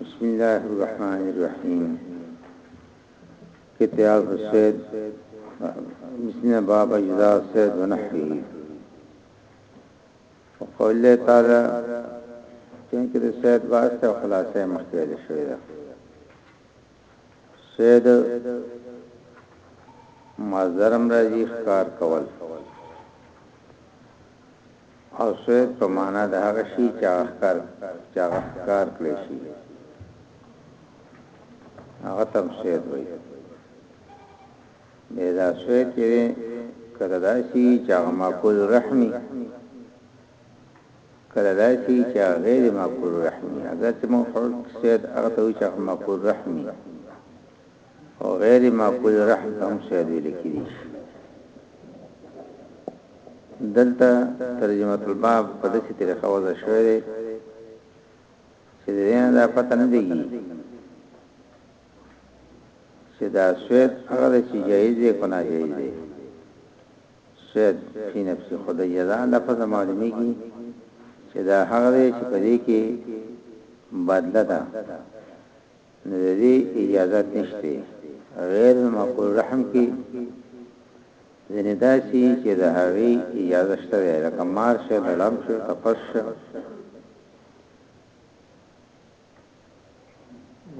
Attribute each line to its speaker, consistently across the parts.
Speaker 1: بسم الله الرحمن الرحیم کتاب السید بسم الله باب اجزاء السید ونحوه وقول الله تعالی چونکه د سید واسطه خلاصه مخکې شوی ده سوید مازرم راځي ښکار کول او سوید په معنا د هغه شي چې ښکار چې هغه ښکار کړی شي هغه تم سوید وي دا سوید چې کړه دا شي چې هغه معقول رحمي کله داسي وي چي هغه غير معقول الرحم وي اګر چي موږ حول سيد هغه ته وايو چي هغه معقول الرحم وي او غير معقول الرحم ته هم سيد ويل کيدي شي دلته ترجمه الباب په داسې طریقه وضع شوې ده چې د دې نه پته نه دیږي چې دا سوید هغه چې جایز دی کنه جایز دی سوید فی نفسی خو د جزا لفظ نه معلومیږي چې دا هغه دی چې په دې کې بدله ده نو د دې اجازت نشته غیر المعقول رحم کې ځنې داسي چې د هغې اجازه شته ده لکه مار شه لړم شه تپش شه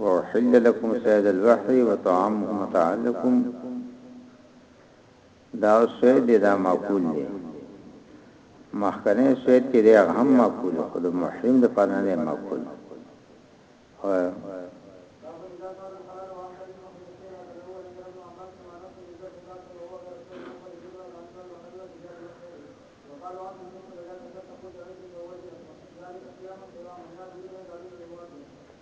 Speaker 1: وحل لكم سيد البحر وطعامه متاع لكم دا او سوید دی دا معقول دی مخکنی سوید چې دی هغه هم معقول خو د محرم د پاره نه معقول
Speaker 2: او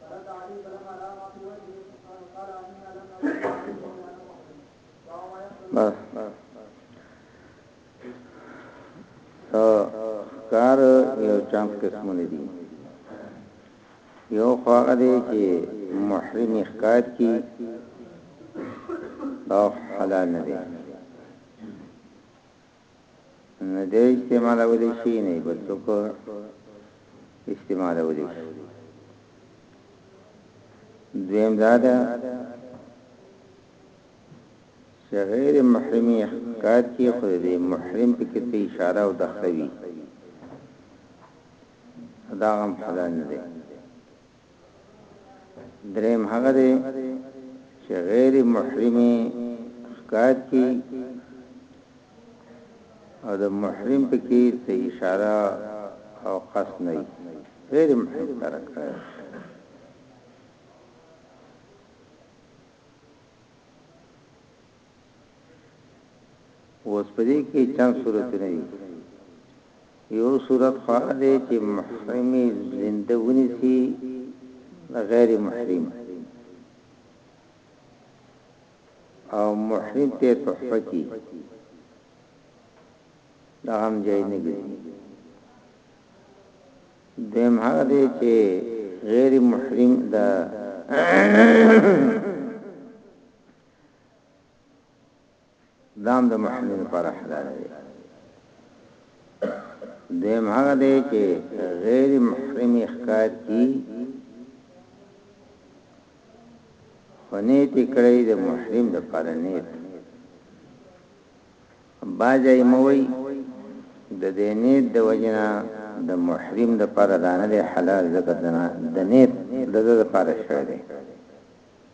Speaker 1: فرد علي فلما را ما في وجهه قال قال اني علم بس
Speaker 2: سو کار یو چانس قسمونه دي یو خواغه دی چې محرم اخکار کی او حلال نه دی نه دی استعمالولی شي نه بل څوک استعمالولی شي دویم دا ده چې غیر محرمي کار کې خو دې محرم په کې ته اشاره او دخلوي دا هم حلال نه دی دریم هغه دی چې غیر محرمي ښکار کی او د محرم پکې څه اشاره او قصد نه غیر محرم ترک کړي اوس په دې کې چند صورتونه دي. يو صورت خو هغه دی چې محرم زنده ونيسي غير محرم او محرم ته تحفه کی دا هم جای نه دی دیم هغه دی چې غیر محرم دا دا هم د محرمین لپاره حلال دی دیم هغه دی چې غیر محرم اخکار کی خنیت کړی د محرم د لپاره نیت باجای موي د دې نیت د وجنا د محرم د لپاره دانه حلال زکه دنه د نیت د د لپاره شوی دی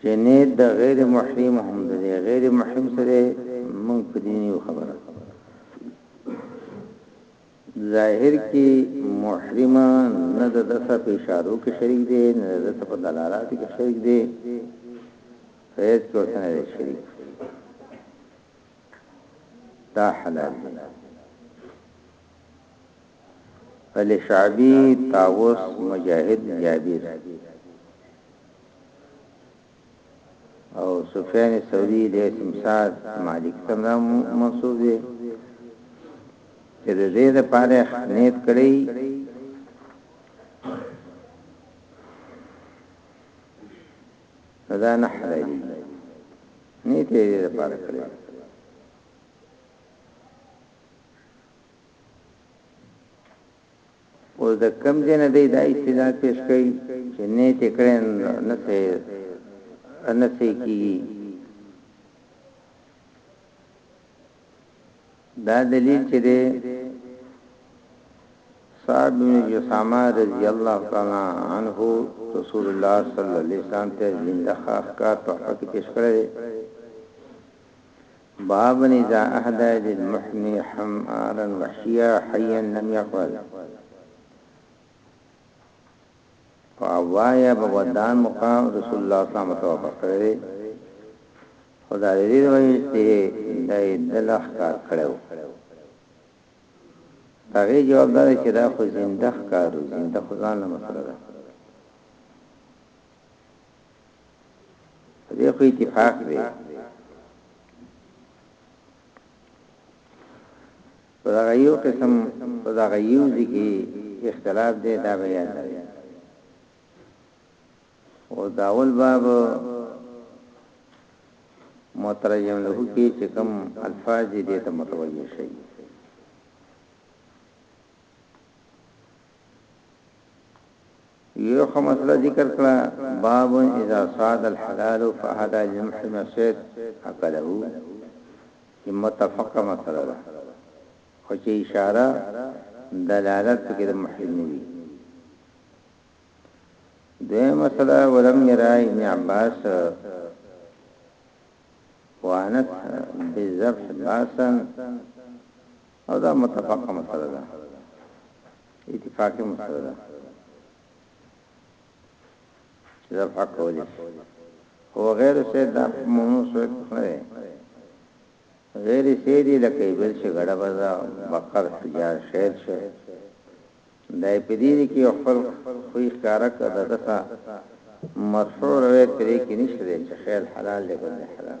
Speaker 2: چې نيت د غير محرم هم د غير محرم سره موږ په دې نه خبره ظاهر کې محرمه نه د دسه په اشارو کې شریک دی نه د دسه په دلالات کې شریک دی فیض کې ورته نه شریک دا حلال دی علي شعبي طاوس مجاهد جابر او سفیان ثوری له سمساد مالک سره منسوب دي چې د دې لپاره نیت کړی دا نه حلالي نیت یې لپاره کړی اوس د کم ځای نه دی دا استدلال پیش کړي چې نه تکرین نه سي نه سي کیږي دا دلیل چې دی صاحب بن جسامه رضی الله تعالی عنہ رسول الله صلی الله علیه وسلم ته زنده خاص کار په حق پیش کړی باب اذا اهدى للمحن حمارا وحشيا حيا لم يقبل په وایا په ودان مقام رسول الله صلی الله علیه وسلم ورکړی خدای دې روایت دی دای دلخ کار کړو هغه جواب دار چې دا خو زنده کارو زنده خدان نه مسله ده دې خو اتفاق دی دا یو قسم دا یو ځکه اختلاف دی دا بیا دی او دا اول باب مترجم له کې چې کوم الفاظ دې ته متوجه شي يو ښه مسله ذکر کړه باب اذا صاد الحلال فهدا للمحرم الصيد اکله چې متفقه مسله ده خو چې اشاره دلالت پکې د محرم نه وي دوی مسله ولم يرى ابن عباس وانس بالذبح باسا او دا متفقه مسله ده اتفاق هم سره ده چې دا حق ولې او غیر سید دا مونږ سره نه دی غیر سید لکه بل شي غړه بازا بقر حجار شهر شو دای په دې کې خپل خو ښکارا کړه دغه مرفوع روایت پرې کې نشته چې خیر حلال دی ګل حرام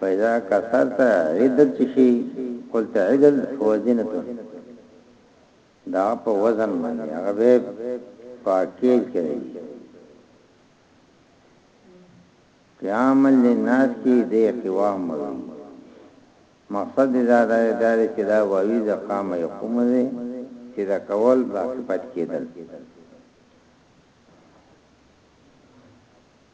Speaker 2: فإذا کثرت عدت شي قلت عدل فوزنة دا په وزن باندې هغه به پاکیل کړي قیام للناس کې د قوام وي مقصد دا دا ادارې چې دا وایي د قام یقوم دی چې دا کول دا صفت کېدل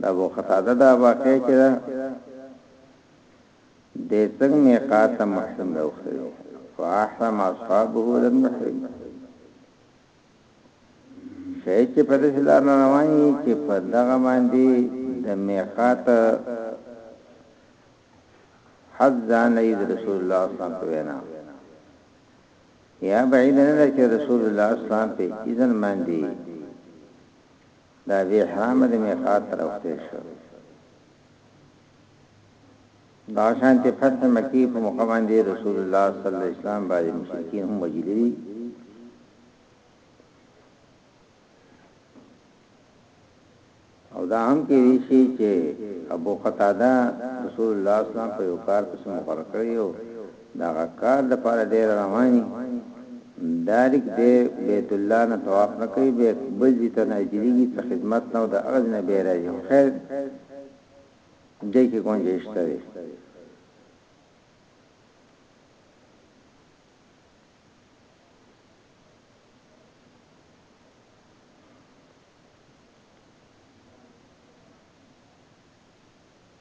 Speaker 2: دا بو خطاده دا واقع چې دا د څنګه میقات محرم دی اوخه فاحرم اصحابه لم يحرم شاید چې په دې لار رواني چې په دغه باندې د میقات حد ځان ای رسول الله صلی الله علیه وسلم یا بعید نه چې رسول الله صلی الله علیه وسلم په اذن باندې د ابي احرام د ميقات تر وخته شو دا شانتي فتح مکی په موقع باندې رسول الله صلی الله علیه وسلم باندې مشرکین هم وجلی او دا هم کې شي چې ابو قتاده رسول الله صلی الله علیه وسلم په یو کار پسې مقرر کړی او دغه کار لپاره ډیر رواني داریک دی بیت الله نه طواف نه کوي به بل ځی ته نه چلیږي څه خدمت نه او د هغه ځنه به راځي خو خیر دی کې ګونجې شته دی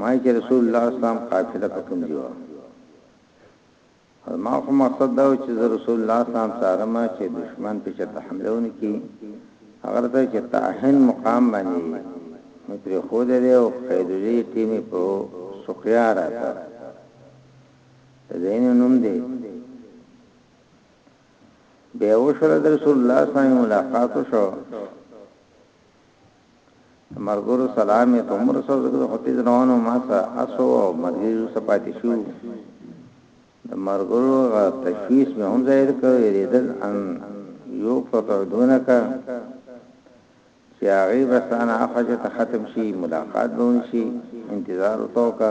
Speaker 2: ما وی چې رسول الله اسلام قافله په کوم ځای وه ما خو مقصد دا و چې رسول الله سلام څارم چې دشمن په چته حمله ونکي هغه ته چې تاهن مقام باندې مې پر خو دې او قیدلې ټیم په سقیا راته زین نوم دې به وشره رسول الله صلی الله علیه وسلم ملاقات شو د ملګرو سلا مې په عمر سره د ختیځ روانو ما سره اسو او ملګریو سره پاتې شو د ملګرو غا تشویش مې هم ظاهر کړ یریدل ان یو فتعدونک چې هغه بسانه افجه ته ختم شي ملاقات به ونشي انتظار وتوکا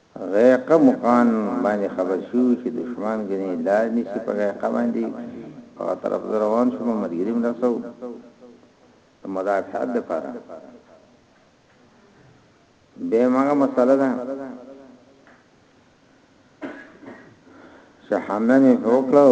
Speaker 2: غيقه مقان باندې خبر شو چې دشمن ګنې لار نيسي په غيقه باندې په طرف روان شو مرګريم رسو د مدافعت لپاره به ماغه مسله ده چې حمله مې وکړو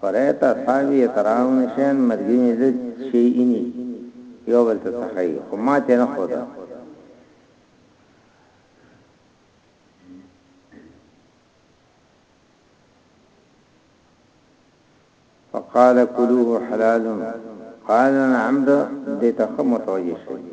Speaker 2: فرعت اصحابی کرام نه شین مرګی می زد شی اینی یو بل ته تخی خو ما ته نه خودا فقال كلوه حلال قال انا عمد دې ته متوجه شي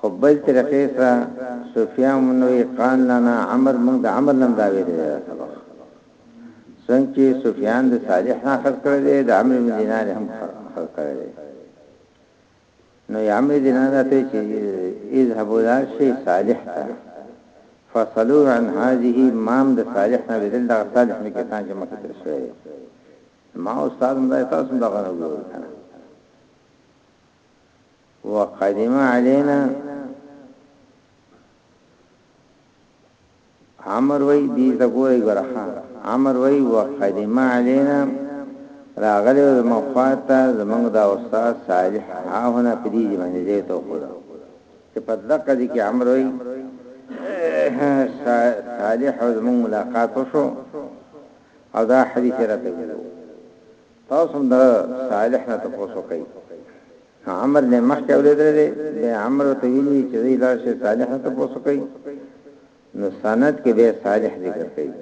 Speaker 2: خو بل طریقې سره صوفیا منوی قان لنا عمر مونږ د عمر نم دا ویل دی سبق څنګه چې سفیان د صالح نه خلق کړی دی د عمرو بن دینار هم خلق کړی دی نو عمرو دینار ته چې اذهب الى شی صالح تا فصلوا عن هذه مام د صالح نه بدل د صالح نه کسان چې مکه تر شوی ما استاد مده تاسو دغه نه وګورئ وقدم علينا عمر وی دی زګوري ګرخه عمر وی وقدم علينا راغلی مخاطه زمنګ دا استاد صالح ها هنا پدی دی باندې دی ته خورا چې په دقه دي کې عمر وی صالح زمنګ ملاقات وشو او دا حدیث راته ویلو تاسو هم د صالح نه تاسو وکړئ نو عمر له مخکې اورېدل دي به عمر ته ویلي چې دی لا شي صالح نه تاسو وکړئ نو سند کې به صالح ذکر کوي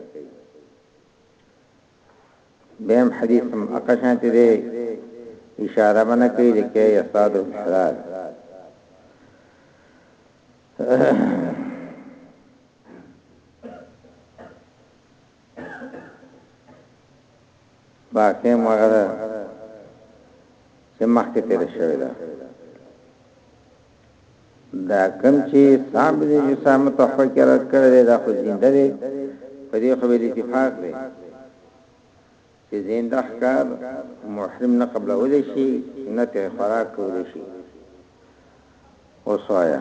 Speaker 2: بهم حدیث هم اقشان ته دی اشاره باندې کوي لکه یصاد الحلال باقی مغره چې مخکې تیر شوی ده دا کم چې صاحب دې چې سم تحفه کې رد کړی دا خو زنده دی په دې خو به اتفاق دی چې زنده ښکار محرم نه قبلولی شي نه ترې خوراک کولی شي وسوایا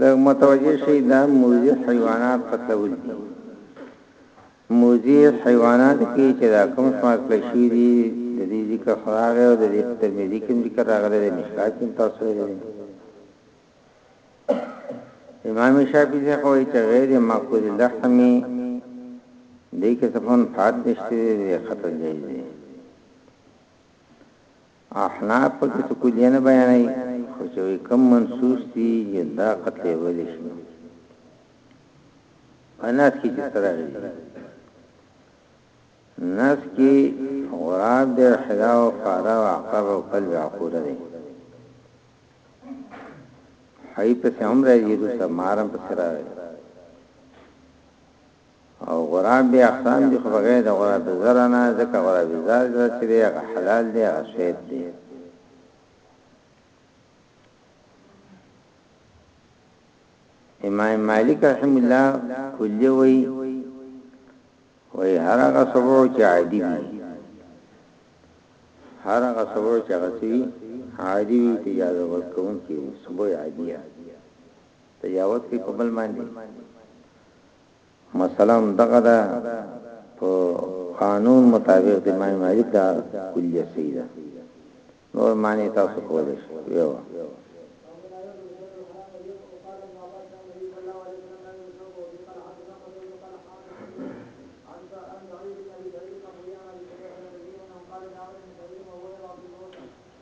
Speaker 2: لږ متوجه شئ دا موذي حيوانات قتلول دي موذي حيوانات کې چې دا کوم شمار کړی شوي دي د دې ذکر خراغه او د دې په ترمذي کې ذکر راغلی دی مشکات کې تاسو لرئ امام شافعی څخه وایي چې غیر ماکول لحمی دې کې څه فن فات نشته دې خطر جایز دی احناف په کې څه کلیه نه بیانوي خو چې وي کم منصوص دي یو دا قتل ویل شي اناس کې چې سره غي ناس کې غراب دې حدا او فارا او عقرب او قلب عقوره دي حي په عمر یې د سمارم په سره او غراب بیا اقسام دي خو بغیر د غراب زر نه ځکه غراب زر زر چې دی هغه حلال دی هغه سوید دی امام مالک رحم الله کلی وی وی هر هغه سبو چې عادي وي هر هغه سبو چې غسي عادي وي تجارت ورکون کې سبو عادي ته ياوت کوي په بل باندې مسله هم دغه ده په قانون مطابق د امام مالک دا کلیه صحیح ده نور معنی تاسو کولای شئ یو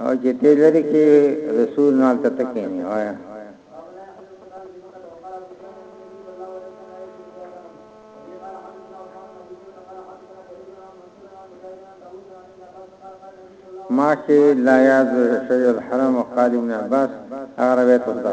Speaker 2: او چې ته لري کې رسول نال ته تکینه وای ما کې لا یاد شی الحرم قال ابن عباس هغه روایت وکړه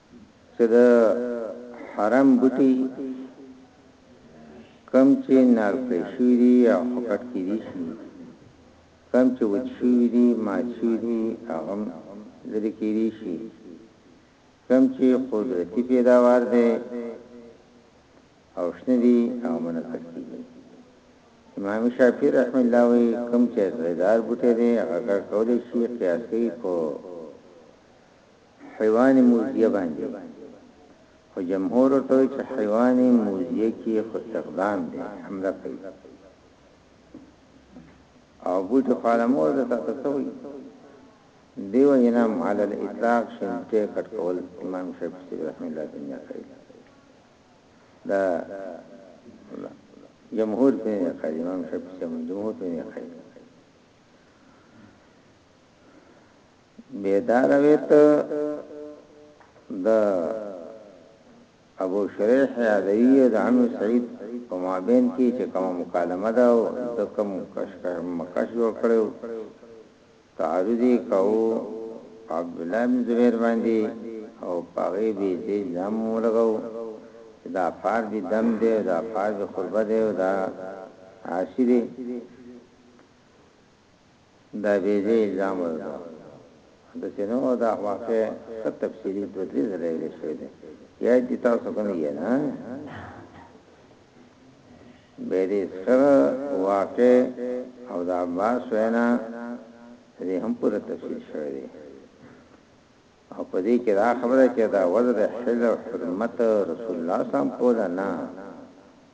Speaker 2: څه د حرم بوټي کوم چې نار کړی شوی دی او حکټ کې دی شي کوم چې وچ شوی دی مات شوی دی هغه لري کې دی شي کوم چې قدرتي پیداوار دی او شنه دی او منکر کیږي امام شافعي رحم الله وی کوم چې غذار بوټي دی هغه کولای شي قیاسي کو حیواني موزیه باندې خو جمهور ورته وایي چې حیواني موزیه کې خو اقدام دی حمله کوي او بوټي خو علمور د تخته سوی دیو جنا محل الاطلاق شنټه کټ کول امام شافعی رحم الله تعالی کوي دا جمهور په نه کوي امام شافعی جمهور په نه کوي بیداروې ته د ابو شریح یادوي او د عم سعید په مابین کې چې کومه مکالمه ده او د کوم مکش جوړ کړو تعرض یې کاوه عبد الله بن زبیر باندې او پاغه به دې ځم ولګاو دا فار به دم دې دا فار به قربه دې دا عاشره دا بې ځایه الزام ورکړه او د سینو او د اخواقې ښه تفسیری دوه درې ځله ویل شوی دی یاد دي تاسو که نه یاد ها بې دې سره واقع او د عباس وینا دې هم پر تفسیر شوی دی او په دې کې دا خبره چې دا وزر حل او حرمت رسول الله صلی الله علیه وسلم نه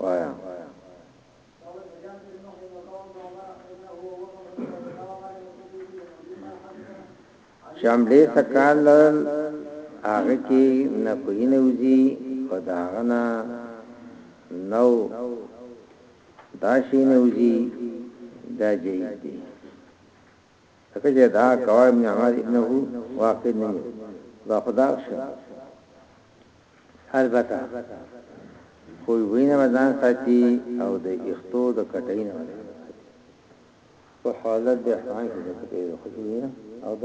Speaker 2: وایا شاملې تکال هغه کې نه کوی نه وزي په داغنا نو دا شي نه وزي دا جيد دي ځکه چې دا قواعد ابن عمر انه واقع نه وي دا خدا شي البته خو وینه مدان ساتي او د اختو د کټۍ نه مدان ساتي په حالت د احسان کې د کټۍ د خوشبوینه او د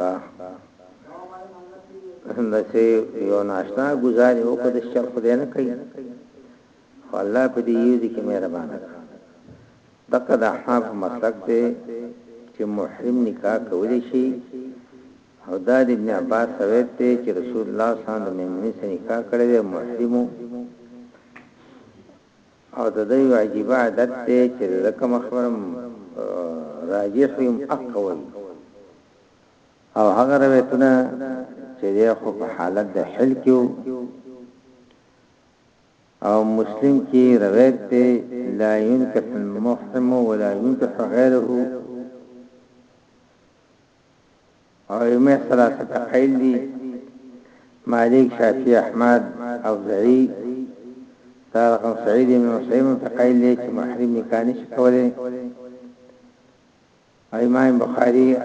Speaker 2: ها دا چې یو ناشنا گزار یو کو د شر خدای نه کوي الله په دې یو دي کې مهربان دغه د حاب مسلک ته چې محرم نکاح کولی شي او دا د ابن عباس روایت ته چې رسول الله صلی الله علیه وسلم د میمنې سره نکاح کړی دی محرمو او د دوی یو عجیبه عادت دی چې د ده کومه خبره راجح وي حق وایي او هغه روایتونه چې دی خو په حالت د حل کې او مسلم کې روایت دی لا ينكح المحرم ولا ينكح غيره او علمي ثلاثه قائل دي مالک شافعي احمد او زعي دا رقم سعيد ابن مسعيم متقائل دي چې محرم نکاح نشي کولای امام بخاري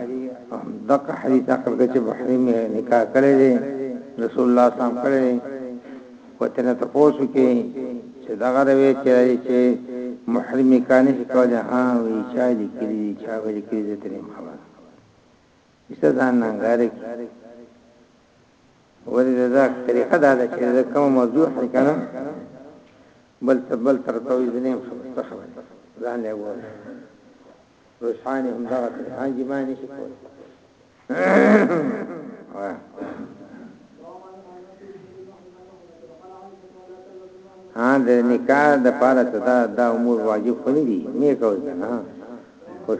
Speaker 2: دغه حدیث نقل کوي چې محرم نکاح کړی دی رسول الله صلی الله علیه وسلم کړی وتنه تاسو کې چې دا غروي چې چې محرمي کانه چې کوله ها وی چا دي کړی چا وی کړی دې ترې خبر ایسته ځان نه غاره کې ورې دا طریقه دا ده چې دا کوم موضوع حل کړم بل تبل تر توې دې نه خبر ځان له وره روساني هم دا کوي ها جما نه شي کولی ها د نکاح د پاره ته دا د امور واجب خوني دي نه کوي نه خوش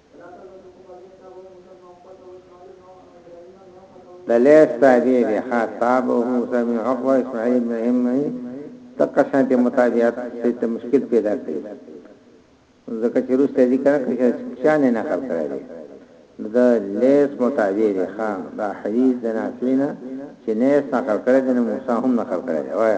Speaker 2: دلیس تابع دی ها تابعه سمي عقبه اسماعیل ابن ابراهيم نه تقه شانتي مطابقت څه مشکل پیدا کړي ځکه چې روس ته ذکر کړی چې شان نه خبر کړی دی دا لیس مطابع دی ها دا حدیث د نافینا چې نه ساقل کړی دی نو موسی هم نه خبر کړی دی وای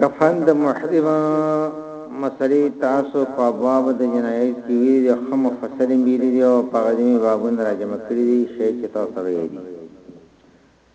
Speaker 2: کفن د محرم مسلې تاسو په ابواب د جنایت کې وی د خمو فسلم ویلي دی او په غزمي بابون راجمه کړی دی شي چې تاسو ویلي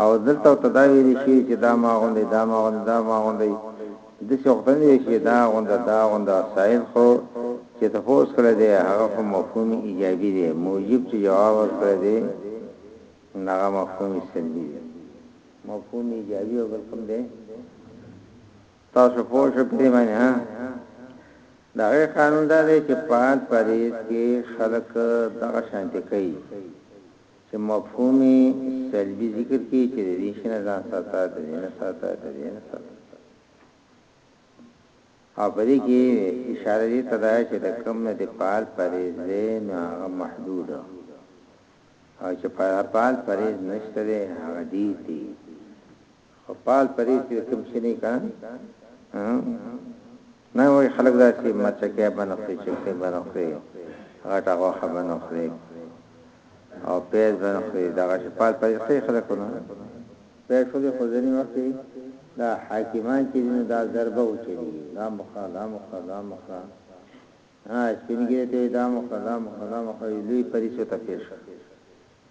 Speaker 2: او دلته او تدا ویل شي چې دا ما غوندې دا ما غوندې دا ما غوندې د څه وخت نه ویل شي دا غونده دا غونده سائل خو چې تفوس کړی دی هغه خو مفهوم ایجابي دی موجب چې جواب ورکړی دی هغه مفهوم سلبي دی مفهوم ایجابي او بل کوم دی تاسو پوه شئ په دې باندې ها دا غي قانون دا دی چې پات پریز کې خلق دغه شانتي کوي څه مفهوم يې سلبي ذکر کوي چې د دې شي نه ځان ساته، د دې نه ساته، د دې نه ساته. او په دې کې اشاره دې ته ده چې د کوم نه دې پال پرېز دی نو هغه محدود او چې پال پرېز نشته دی هغه ډېر دی. خپال پرې چې کوم څه نه کان نه وای خلک دا چې مچکه باندې خوري چې څه باندې خوري غټه غوخه باندې خوري او پیز باندې خوري دا چې پال پرې څه خلک نه په شو دي خزني وخت دا حاکمان چې دا ضربه وچي دا مخه دا مخه دا مخه ها سپینګری ته دا مخه دا مخه دا مخه لوی پرې څه ته پیښه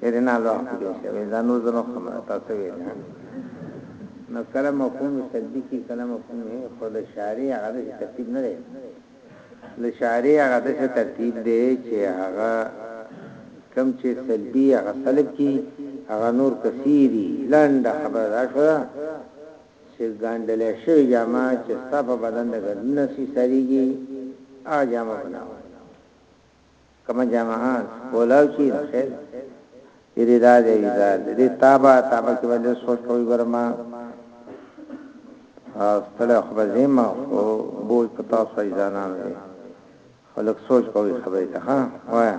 Speaker 2: ډېرې نا لوح کړې شوې دا نور زه مخه مړه تاسو وې نه نو کله مفهوم سلبي کی کله مفهوم خود شارع هغه د ترتیب نه دی د شارع هغه د ترتیب دی چې هغه کم چې سلبي هغه سلب کی هغه نور کثیری لنډه خبره دا شو چې ګاندل شوی جامه چې صفه بدن د ګرمنه سي سریږي هغه جامه بناو کومه جامعه کولاو شي نو خیر دې دې دا دې ویزار دې تابا تابا کې ولې سوچ کوي ګرما استله خو زما خو بوج پتا سوي ځانان دي خلک سوچ کوي خبرې ته ها وایا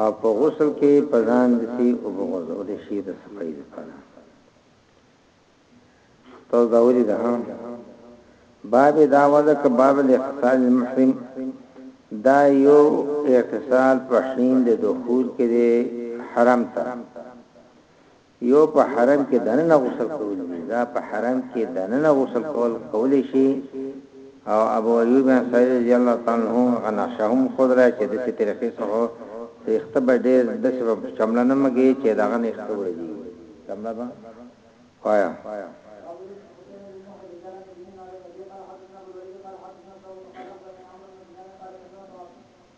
Speaker 2: او په غسل کې په ځان دسي اوبه غورځول شي د صفايي لپاره تاسو دا ولې ده باب دا ودا ک باب الاغتسال المحرم دا یو اغتسال په حين د دخول کې حرم ته يو په حرم کې دننه غسل کول دي دا په حرم کې دننه غسل کول کولی شي او ابو ايوب انصاري رضي الله تعالی عنه هغه نقشه هم خودره چې دسې طريقې څخه ويښته به ډېر دسې به چمړه نه مږي چې دغه نه ويښته ورځي چمړه به وايه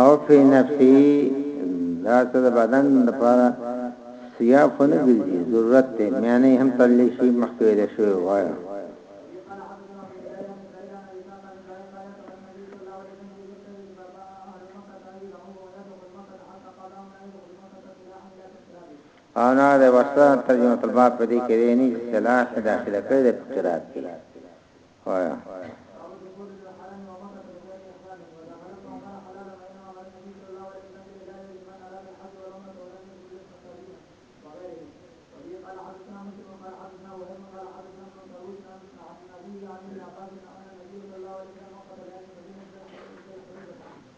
Speaker 2: او فی نفسی دا څه د بدن لپاره سیا فنه ګرځي ضرورت ته مې نه هم تللی شي مخکې له شو وایو او نه د ورسره ترجمه الباب په دې کې دی نه چې صلاح داخله کړی د فقرات کې وایا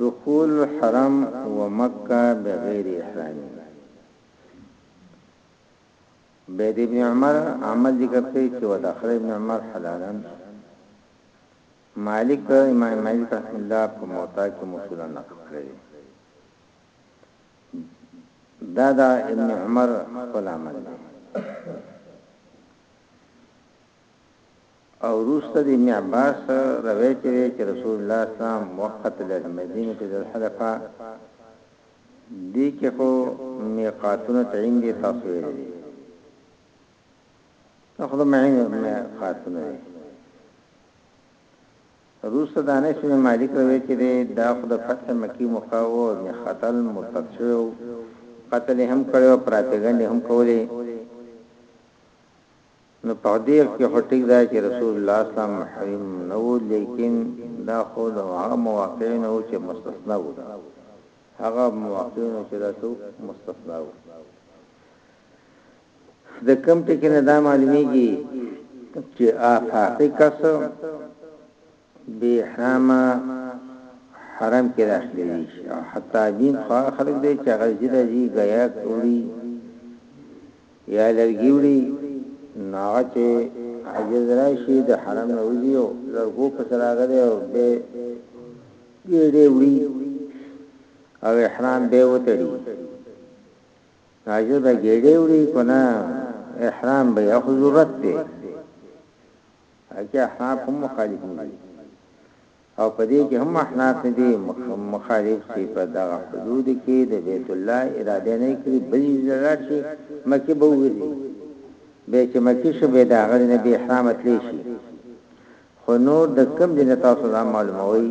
Speaker 2: دخول حرم و مکه بغیر احرامي بيد ابن عمر عمل ذکر کړی چې ودخل ابن عمر حلالا مالک امام مالک رحم الله په موطا کې مشوره نقل کړی دا دا ابن عمر خپل عمل دی او وروسته د ابن عباس روایت دی چې رسول الله صلی الله علیه وسلم وخت له مدینې ته ذل حلیفه دې کې خو میقاتونه تعین دي تاسو ویلي دي دا خو د معین میقاتونه دي روسته د انس بن مالک روایت دی دا خو د فتح مکی مخه او ابن خطل مرتد شو قتل هم کړو پراپګند هم کولې نو پهدې کې خو ټيک ده چې رسول الله صلی الله علیه وسلم محرم نه و، لیکن دا خو د هغه مواقعو نه و چې مستثنی وو، هغه مواقعو نه چې دا څه وو؟ مستثنی وو. د کوم ټکي نه دا معلومېږي چې آفاقي کس، بی احرامه حرم کی داخلیدیشی او حطابین خو هغه خلک دی چی هغه ځی راځی ګیاک وړی یا لرګی وړی نو هغه چی عاجز راشی د حرم نه وزی او لرګو پس راغلی او بی ګیړی وړی او احرام بی وتړی عاجز به ګیړی وړی کنه احرام بی اخو ضرورت دی هغه احناف هم مخالفین دي او په دې کې هم احناف نه دي مخالف چې په دغه حدود کې د بیت الله اراده نه کړي بل ځلار شي مکه به وګرځي به چې مکه شي به د هغه نه به احرام تللی شي خو نور د کم دینه تاسو دا معلوموي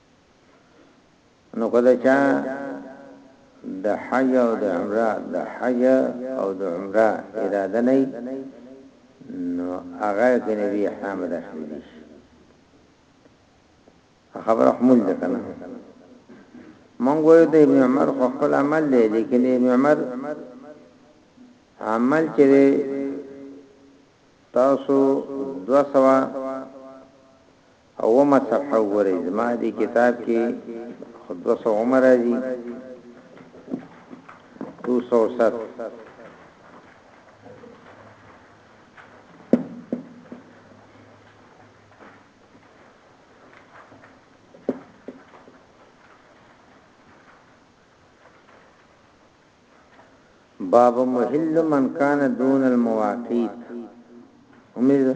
Speaker 2: نو کله چا د حج او د عمره د حج او د عمره اراده نه نو هغه د نبی احرام داخلي دي خبر خمول ده کنه مونږ وایو د ابن عمر خو خپل عمل دی لیکن ابن عمر عمل چې تاسو دوا سوا اوومه صفحه وګورئ زما دې کتاب کې خو دوه سومه راځي 207 باب محل من کان دون المواقیت امیده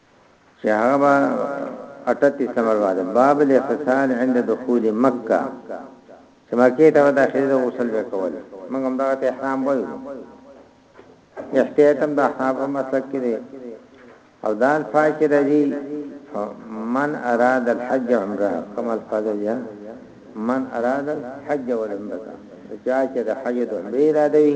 Speaker 2: چې هغه به اټتیس نمبر باندې باب الاغتسال عند دخول مکه چې مکه ته داخله د غسل وکول موږ هم دا ته احرام وایو احتیاط هم د احناف مسلک کې دی او دا الفاظ چې راځي من اراد الحج عمره کما الفاظ یا من اراد الحج والعمره چا چې د حج د عمره اراده وي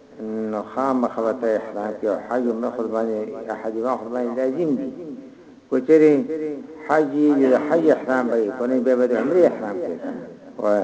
Speaker 2: نو خامخ به ته احرام کې او حج عمره قرباني حج عمره قرباني لازم دي کوچري حج د حج احرام به کونه به به عمره احرام کې وای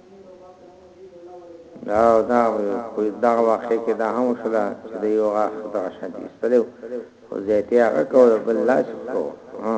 Speaker 2: دا دا په دا واقع کې دا هم شلا چې د یو غاښ د شان دي ستلو خو زیاتې هغه کول بل لاس کو ها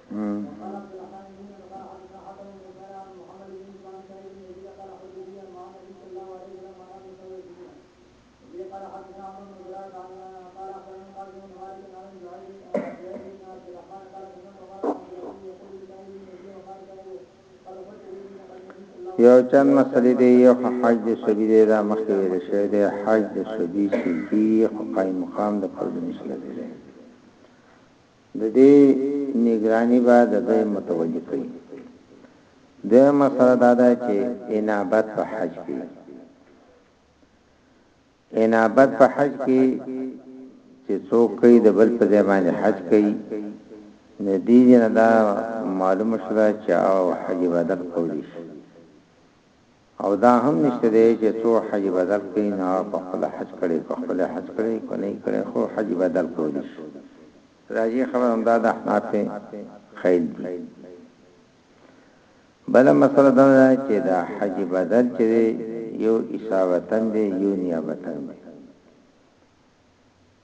Speaker 2: یو چند مسلې دی یو حج د سبی دی دا مخکې ویل شوی دی حج د سبی چې دی خو قائم مقام د فرض مسله دی د دې نګراني به د دوی متوجه کړي. دویمه مسله دا ده چې انابت په حج کې انابت په حج کې چې څوک کوي د بل په ځای باندې حج کوي نو دې نه دا معلومه شوه چې او حج بدل کولی شي او دا هم نشته دی چه څو حج بدل کړی نو هغه په خپله حج کړی که خپله حج کړی که نه یی کړی خو حج بدل کولی شی راجح خبره همدا ده احناف په خیل دی بله مسله دا ده چه دا حج بدل چه دی یو اصابتن دی یو نیابتن دی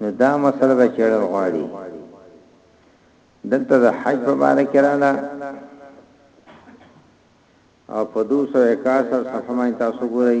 Speaker 2: نو دا مسله به چېړل غواړي دلته د حج په باره کې رااله او په 261 صفحه باندې تاسو ګورئ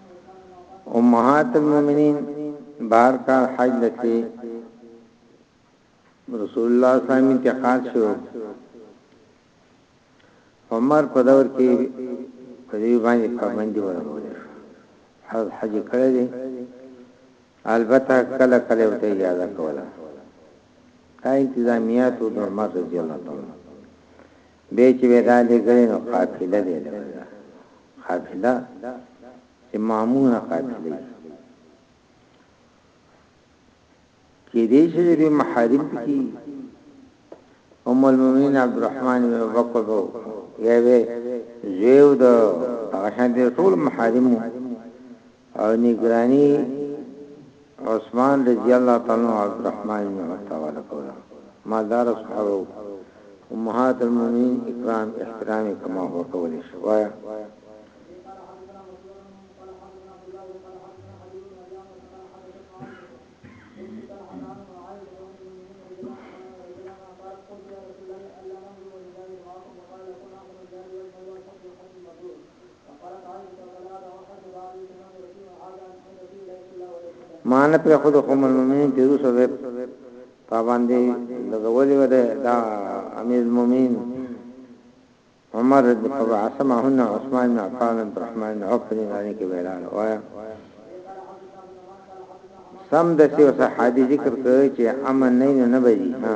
Speaker 2: امهات المؤمنین بار کال حج لکی رسول الله صلی الله علیه وسلم انتقال شو عمر په دور کې په دې باندې پابندي ورغول حج حج کړی دی البته کله کله ته اجازه کوله دا انتظامیات او عمر رضی الله تعالی به چې ودا دې ګړې نو قافله دې نه ولا قافله چې معمول قافله کې دې چې دې محارم کې ام المؤمنین عبدالرحمن بن بکر وو یې وې زیو د هغه شان دې ټول محارمو او نګرانی عثمان رضی الله تعالی عنه عبدالرحمن بن عوف ته حواله کوله مالدار صحابه وو امهات المؤمنین اکرام احترام کما هو کولی شي وایا ما نه پر خود قوم المؤمنین تیرو سو ویب پابندی لګولې و دا امیر المؤمنین عمر رضی الله عنه سمعهن عثمان بن عفان عبد الرحمن بن عوف بن علی کې ویلان وایا سم د څه صحابي ذکر کوي چې امن نه نه بږي ها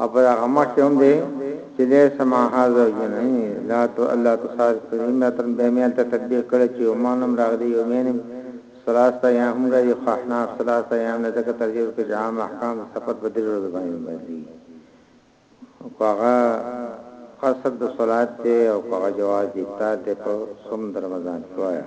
Speaker 1: او په هغه مخ کې هم دی چې ليس معها زوجين اي لا تو الله تصار سري متن به مې ته تطبیق کړ چې یو مانم راغلي یو مینم ثلاثه یا هم راځي خو احناف ثلاثه یا نه ځکه ترجیح کې جام احکام سفر په درې ورځې باندې باندې هغه قصد د صلات ته او هغه جواز د افطار ته په صوم د رمضان کې وایا